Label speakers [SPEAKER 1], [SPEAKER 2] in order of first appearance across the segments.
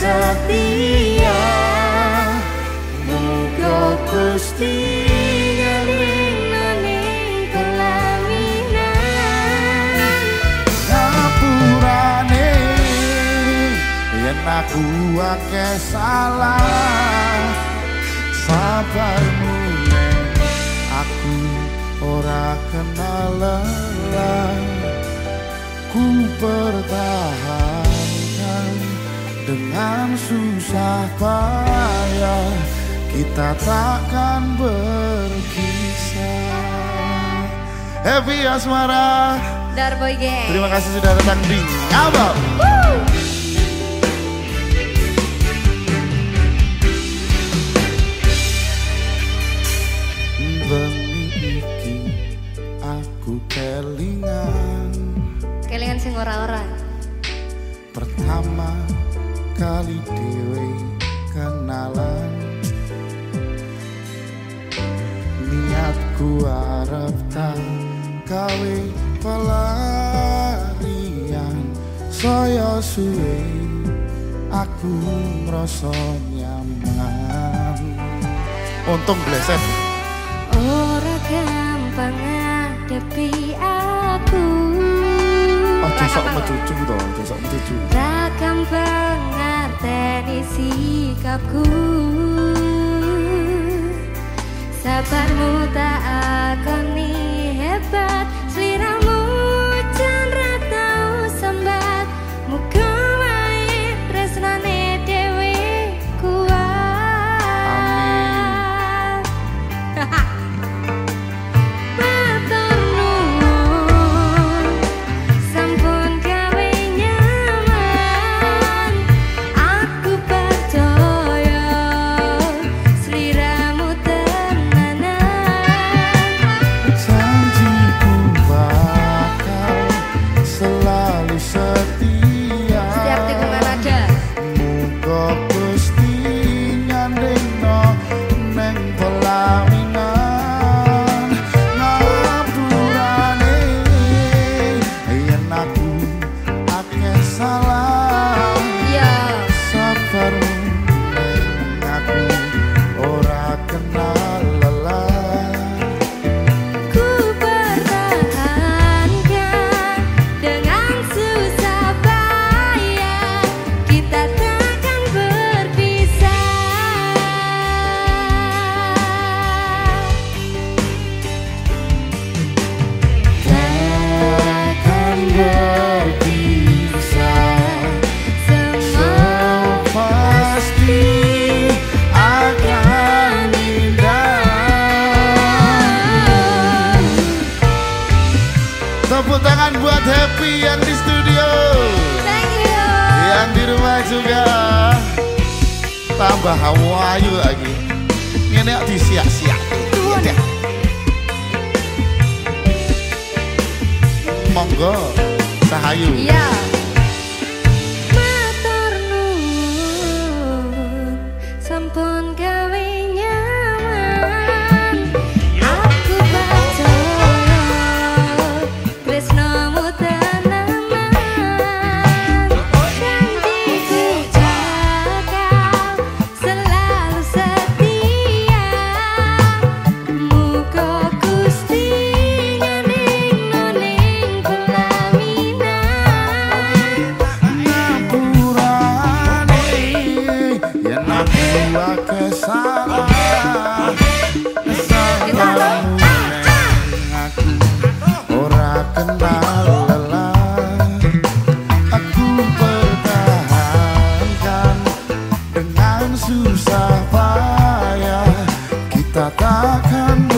[SPEAKER 1] setia. Ngapurane Yen aku akeh salah. Sabarmu aku ora kenal lelah. Ku pertahankan dengan susah payah Kita takkan berpisah Happy Asmara.
[SPEAKER 2] Darboy Gang.
[SPEAKER 1] Terima kasih sudah datang di Abang. Aku kelingan.
[SPEAKER 2] Kelingan sing ora-ora.
[SPEAKER 1] Pertama kali dewe kenalan. Niatku arep tak gawe pelarian. Saya suwe aku ngerasa nyaman. Untung bleset.
[SPEAKER 2] Ora gampang ngadepi aku.
[SPEAKER 1] Aja sok mecucu to, aja sok mecucu
[SPEAKER 2] Tak gampang ngerteni sikapku
[SPEAKER 1] Happy yang di studio.
[SPEAKER 2] Thank you.
[SPEAKER 1] Yang di rumah juga. Tambah hawayu lagi. Ini disiak-siak.
[SPEAKER 2] Tuhan.
[SPEAKER 1] Monggo. Sahayu
[SPEAKER 2] Iya. Matur
[SPEAKER 1] susah payah. Kita takkan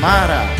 [SPEAKER 1] berpisah.